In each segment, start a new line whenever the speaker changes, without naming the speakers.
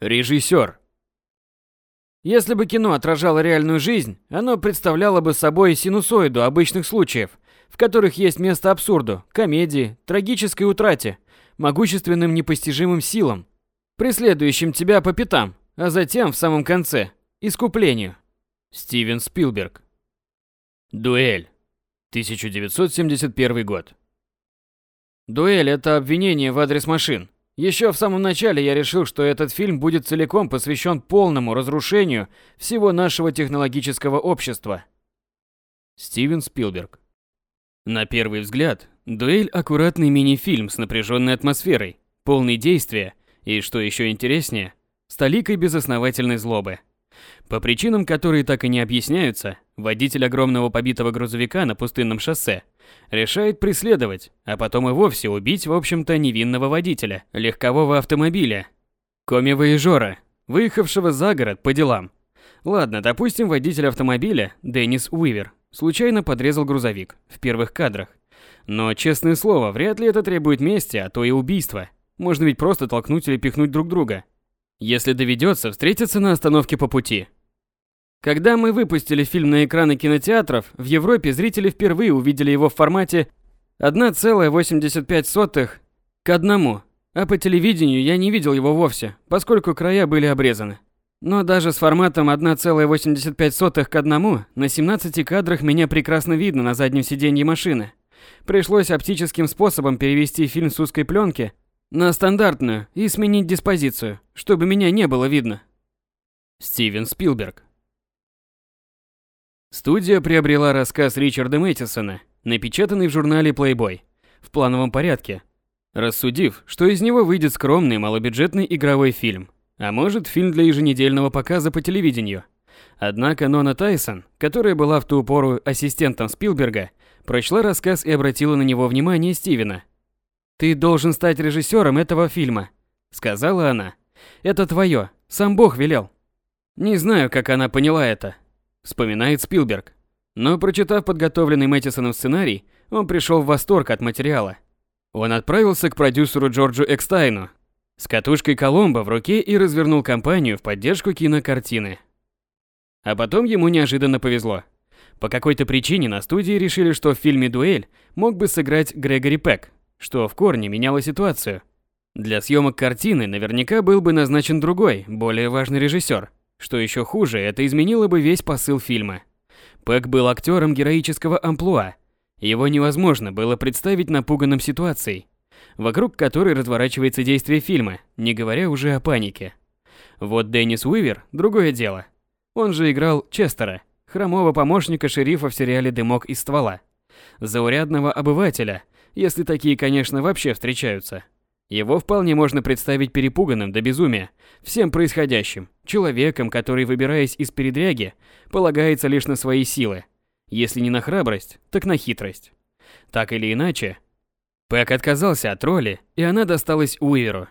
Режиссер. Если бы кино отражало реальную жизнь, оно представляло бы собой синусоиду обычных случаев, в которых есть место абсурду, комедии, трагической утрате, могущественным непостижимым силам, преследующим тебя по пятам, а затем, в самом конце, искуплению. Стивен Спилберг. Дуэль. 1971 год. Дуэль – это обвинение в адрес машин. Еще в самом начале я решил, что этот фильм будет целиком посвящен полному разрушению всего нашего технологического общества. Стивен Спилберг. На первый взгляд, «Дуэль» – аккуратный мини-фильм с напряженной атмосферой, полный действия и, что еще интереснее, с толикой безосновательной злобы. По причинам, которые так и не объясняются, водитель огромного побитого грузовика на пустынном шоссе – решает преследовать, а потом и вовсе убить, в общем-то, невинного водителя легкового автомобиля. Коми-воежора, выехавшего за город по делам. Ладно, допустим, водитель автомобиля, Деннис Уивер, случайно подрезал грузовик в первых кадрах. Но, честное слово, вряд ли это требует мести, а то и убийства. Можно ведь просто толкнуть или пихнуть друг друга. Если доведется встретиться на остановке по пути – когда мы выпустили фильм на экраны кинотеатров, в Европе зрители впервые увидели его в формате 1,85 к одному, а по телевидению я не видел его вовсе, поскольку края были обрезаны. Но даже с форматом 1,85 к одному на 17 кадрах меня прекрасно видно на заднем сиденье машины. Пришлось оптическим способом перевести фильм с узкой пленки на стандартную и сменить диспозицию, чтобы меня не было видно. Стивен Спилберг Студия приобрела рассказ Ричарда Мэттисона, напечатанный в журнале Playboy, в плановом порядке, рассудив, что из него выйдет скромный малобюджетный игровой фильм, а может фильм для еженедельного показа по телевидению. Однако Нона Тайсон, которая была в ту пору ассистентом Спилберга, прочла рассказ и обратила на него внимание Стивена. «Ты должен стать режиссером этого фильма», — сказала она. «Это твое, сам Бог велел». Не знаю, как она поняла это, вспоминает Спилберг. Но прочитав подготовленный Мэттисоном сценарий, он пришел в восторг от материала. Он отправился к продюсеру Джорджу Экстайну с катушкой Коломбо в руке и развернул кампанию в поддержку кинокартины. А потом ему неожиданно повезло. По какой-то причине на студии решили, что в фильме «Дуэль» мог бы сыграть Грегори Пек, что в корне меняло ситуацию. Для съемок картины наверняка был бы назначен другой, более важный режиссер – что еще хуже, это изменило бы весь посыл фильма. Пэк был актером героического амплуа. Его невозможно было представить напуганным ситуацией, вокруг которой разворачивается действие фильма, не говоря уже о панике. Вот Деннис Уивер – другое дело. Он же играл Честера, хромого помощника шерифа в сериале «Дымок из ствола». Заурядного обывателя, если такие, конечно, вообще встречаются – его вполне можно представить перепуганным до безумия всем происходящим, человеком, который, выбираясь из передряги, полагается лишь на свои силы. Если не на храбрость, так на хитрость. Так или иначе, Пэк отказался от роли, и она досталась Уиверу.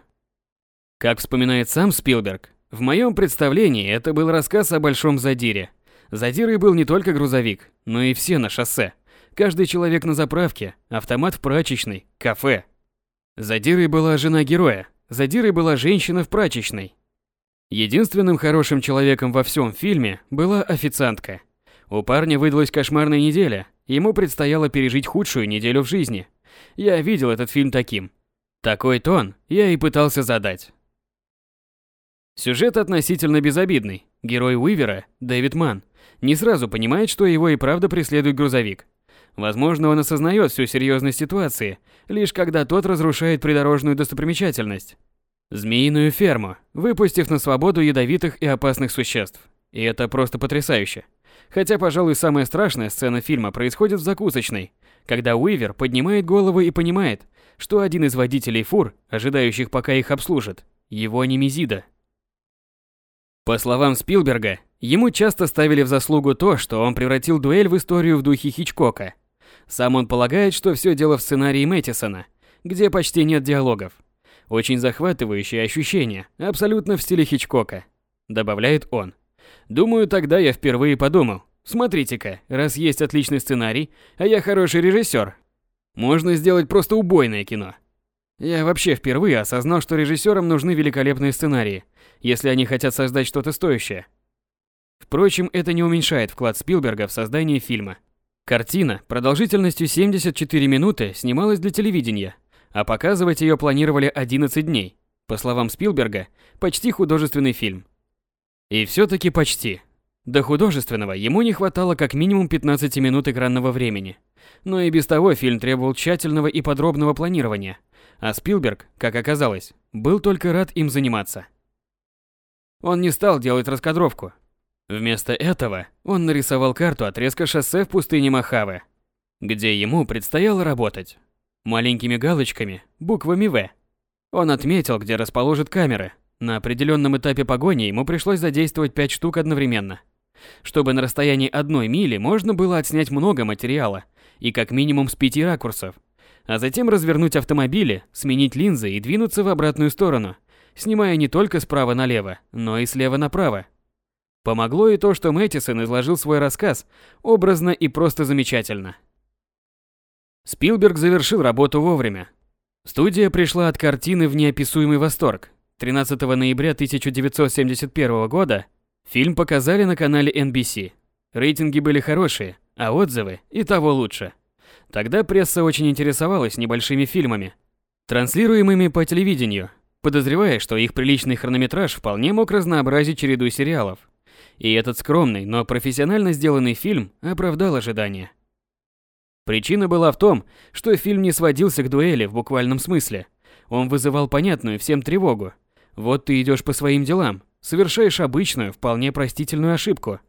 Как вспоминает сам Спилберг, в моем представлении это был рассказ о большом задире. Задирой был не только грузовик, но и все на шоссе. Каждый человек на заправке, автомат в прачечной, кафе, Задирой была жена героя, задирой была женщина в прачечной. Единственным хорошим человеком во всем фильме была официантка. У парня выдалась кошмарная неделя, ему предстояло пережить худшую неделю в жизни. Я видел этот фильм таким. Такой тон я и пытался задать. Сюжет относительно безобидный. Герой Уивера, Дэвид Ман, не сразу понимает, что его и правда преследует грузовик. Возможно, он осознает всю серьезность ситуации, лишь когда тот разрушает придорожную достопримечательность. Змеиную ферму, выпустив на свободу ядовитых и опасных существ. И это просто потрясающе. Хотя, пожалуй, самая страшная сцена фильма происходит в закусочной, когда Уивер поднимает голову и понимает, что один из водителей фур, ожидающих пока их обслужат, его немезида. По словам Спилберга, ему часто ставили в заслугу то, что он превратил дуэль в историю в духе Хичкока – сам он полагает, что все дело в сценарии Мэттисона, где почти нет диалогов. Очень захватывающее ощущение, абсолютно в стиле Хичкока, добавляет он. Думаю, тогда я впервые подумал, смотрите-ка, раз есть отличный сценарий, а я хороший режиссер, можно сделать просто убойное кино. Я вообще впервые осознал, что режиссерам нужны великолепные сценарии, если они хотят создать что-то стоящее. Впрочем, это не уменьшает вклад Спилберга в создание фильма. Картина продолжительностью 74 минуты снималась для телевидения, а показывать ее планировали 11 дней. По словам Спилберга, почти художественный фильм. И все-таки почти. До художественного ему не хватало как минимум 15 минут экранного времени. Но и без того фильм требовал тщательного и подробного планирования, а Спилберг, как оказалось, был только рад им заниматься. Он не стал делать раскадровку. Вместо этого он нарисовал карту отрезка шоссе в пустыне Мохаве, где ему предстояло работать. Маленькими галочками, буквами «В». Он отметил, где расположит камеры. На определенном этапе погони ему пришлось задействовать пять штук одновременно. Чтобы на расстоянии одной мили можно было отснять много материала, и как минимум с пяти ракурсов, а затем развернуть автомобили, сменить линзы и двинуться в обратную сторону, снимая не только справа налево, но и слева направо. Помогло и то, что Мэттисон изложил свой рассказ образно и просто замечательно. Спилберг завершил работу вовремя. Студия пришла от картины в неописуемый восторг. 13 ноября 1971 года фильм показали на канале NBC. Рейтинги были хорошие, а отзывы и того лучше. Тогда пресса очень интересовалась небольшими фильмами, транслируемыми по телевидению, подозревая, что их приличный хронометраж вполне мог разнообразить череду сериалов. И этот скромный, но профессионально сделанный фильм оправдал ожидания. Причина была в том, что фильм не сводился к дуэли в буквальном смысле. Он вызывал понятную всем тревогу. Вот ты идешь по своим делам, совершаешь обычную, вполне простительную ошибку.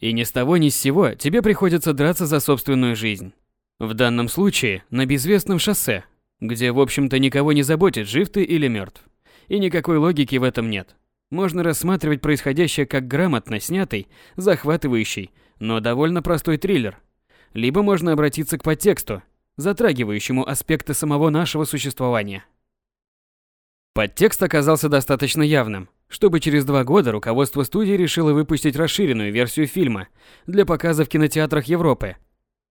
И ни с того ни с сего тебе приходится драться за собственную жизнь. В данном случае на безвестном шоссе, где, в общем-то, никого не заботит, жив ты или мертв. И никакой логики в этом нет. Можно рассматривать происходящее как грамотно снятый, захватывающий, но довольно простой триллер. Либо можно обратиться к подтексту, затрагивающему аспекты самого нашего существования. Подтекст оказался достаточно явным, чтобы через два года руководство студии решило выпустить расширенную версию фильма для показа в кинотеатрах Европы,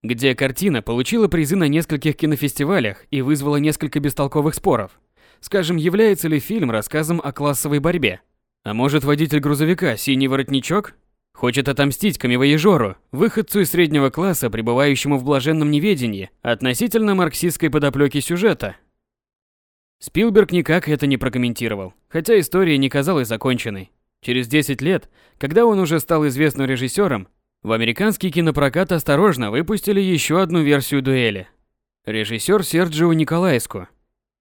где картина получила призы на нескольких кинофестивалях и вызвала несколько бестолковых споров. Скажем, является ли фильм рассказом о классовой борьбе? А может, водитель грузовика «Синий воротничок» хочет отомстить камевоежору, выходцу из среднего класса, пребывающему в блаженном неведении относительно марксистской подоплеки сюжета? Спилберг никак это не прокомментировал, хотя история не казалась законченной. Через 10 лет, когда он уже стал известным режиссером, в американский кинопрокат осторожно выпустили еще одну версию дуэли. Режиссер Серджио Николаеску,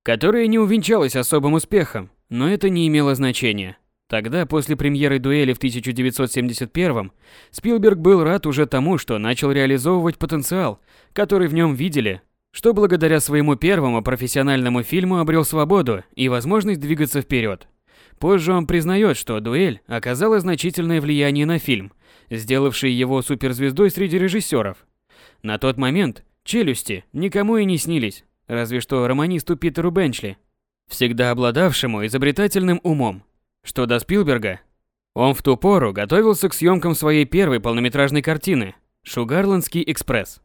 которая не увенчалась особым успехом, но это не имело значения. Тогда, после премьеры дуэли в 1971 Спилберг был рад уже тому, что начал реализовывать потенциал, который в нем видели, что благодаря своему первому профессиональному фильму обрел свободу и возможность двигаться вперед. Позже он признает, что дуэль оказала значительное влияние на фильм, сделавший его суперзвездой среди режиссеров. На тот момент «Челюсти» никому и не снились, разве что романисту Питеру Бенчли, всегда обладавшему изобретательным умом, что до Спилберга, он в ту пору готовился к съемкам своей первой полнометражной картины «Шугарландский экспресс».